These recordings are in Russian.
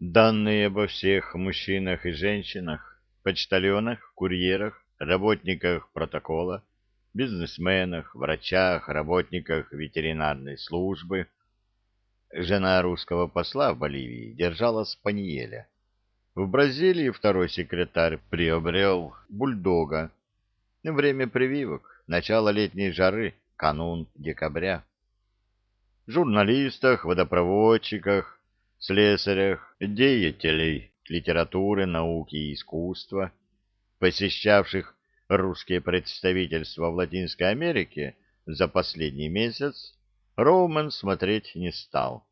Данные обо всех мужчинах и женщинах, почтальонах, курьерах, работниках протокола, бизнесменах, врачах, работниках ветеринарной службы. Жена русского посла в Боливии держала спаниеля. В Бразилии второй секретарь приобрел бульдога. Время прививок, начало летней жары, канун декабря. Журналистах, водопроводчиках, слесарях, деятелей литературы, науки и искусства, посещавших русские представительства в Латинской Америке за последний месяц, Роуман смотреть не стал.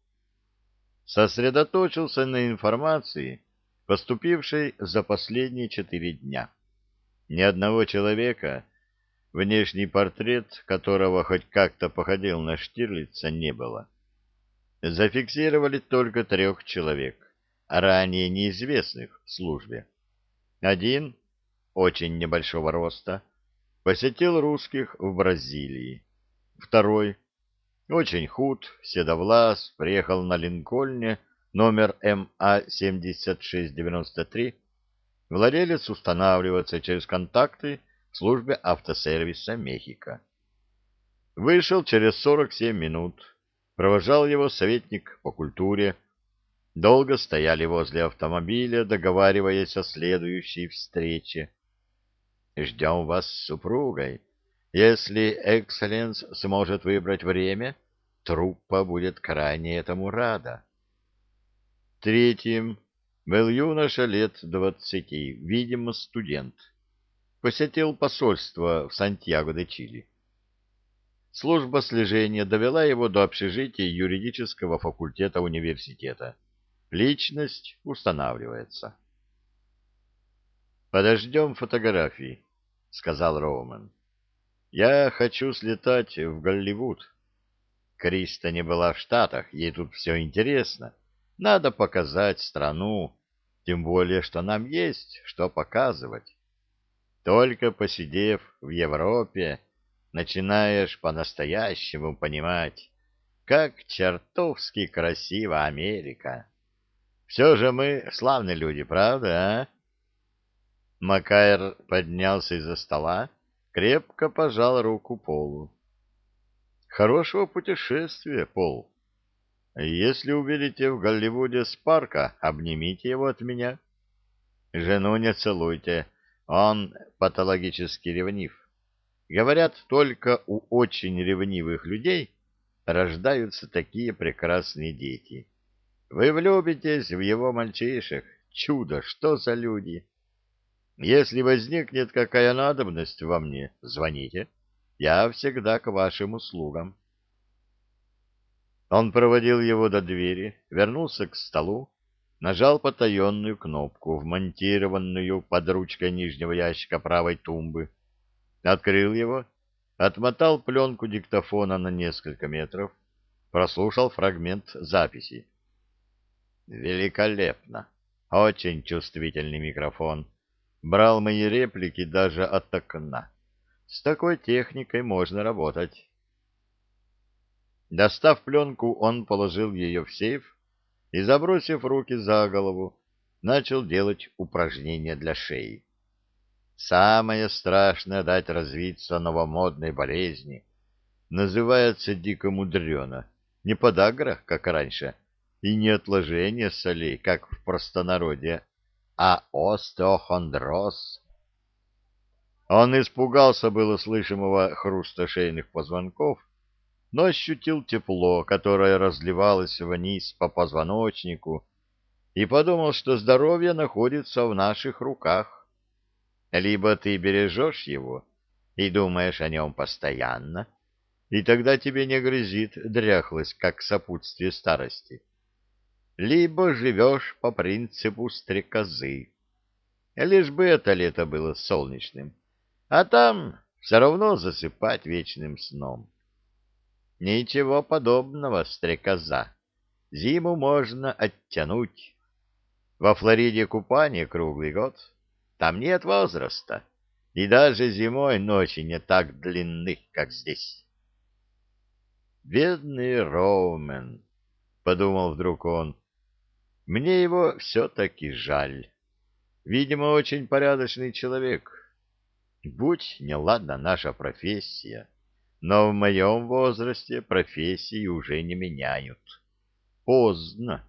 Сосредоточился на информации, поступившей за последние четыре дня. Ни одного человека, внешний портрет которого хоть как-то походил на Штирлица, не было зафиксировали только трех человек, ранее неизвестных в службе. Один, очень небольшого роста, посетил русских в Бразилии. Второй, очень худ, седовлас, приехал на Линкольне номер МА-7693, владелец устанавливаться через контакты в службе автосервиса Мехико. Вышел через 47 минут Провожал его советник по культуре. Долго стояли возле автомобиля, договариваясь о следующей встрече. «Ждем вас с супругой. Если экселленс сможет выбрать время, труппа будет крайне этому рада». Третьим был юноша лет двадцати, видимо, студент. Посетил посольство в Сантьяго-де-Чили. Служба слежения довела его до общежития юридического факультета университета. Личность устанавливается. «Подождем фотографии», — сказал Роуман. «Я хочу слетать в Голливуд. Криста не была в Штатах, ей тут все интересно. Надо показать страну, тем более, что нам есть что показывать. Только посидев в Европе начинаешь по-настоящему понимать, как чертовски красива Америка. Все же мы славные люди, правда, а? Макайр поднялся из-за стола, крепко пожал руку Полу. Хорошего путешествия, Пол. Если увидите в Голливуде Спарка, обнимите его от меня. Жену не целуйте, он патологически ревнив. Говорят, только у очень ревнивых людей рождаются такие прекрасные дети. Вы влюбитесь в его мальчишек. Чудо, что за люди! Если возникнет какая надобность во мне, звоните. Я всегда к вашим услугам. Он проводил его до двери, вернулся к столу, нажал потаенную кнопку, вмонтированную под ручкой нижнего ящика правой тумбы, Открыл его, отмотал пленку диктофона на несколько метров, прослушал фрагмент записи. Великолепно. Очень чувствительный микрофон. Брал мои реплики даже от окна. С такой техникой можно работать. Достав пленку, он положил ее в сейф и, забросив руки за голову, начал делать упражнения для шеи. Самое страшное дать развиться новомодной болезни. Называется дико мудрено. Не подагра, как раньше, и не отложение солей, как в простонародье, а остеохондроз. Он испугался было слышимого хруста шейных позвонков, но ощутил тепло, которое разливалось вниз по позвоночнику, и подумал, что здоровье находится в наших руках. Либо ты бережешь его и думаешь о нем постоянно, и тогда тебе не грозит дряхлость, как сопутствие старости. Либо живешь по принципу стрекозы. Лишь бы это лето было солнечным, а там все равно засыпать вечным сном. Ничего подобного, стрекоза. Зиму можно оттянуть. Во Флориде купание круглый год. Там нет возраста, и даже зимой ночи не так длинны, как здесь. «Бедный Роумен», — подумал вдруг он, — Мне его все-таки жаль. Видимо, очень порядочный человек. Будь неладна наша профессия, но в моем возрасте профессии уже не меняют. Поздно.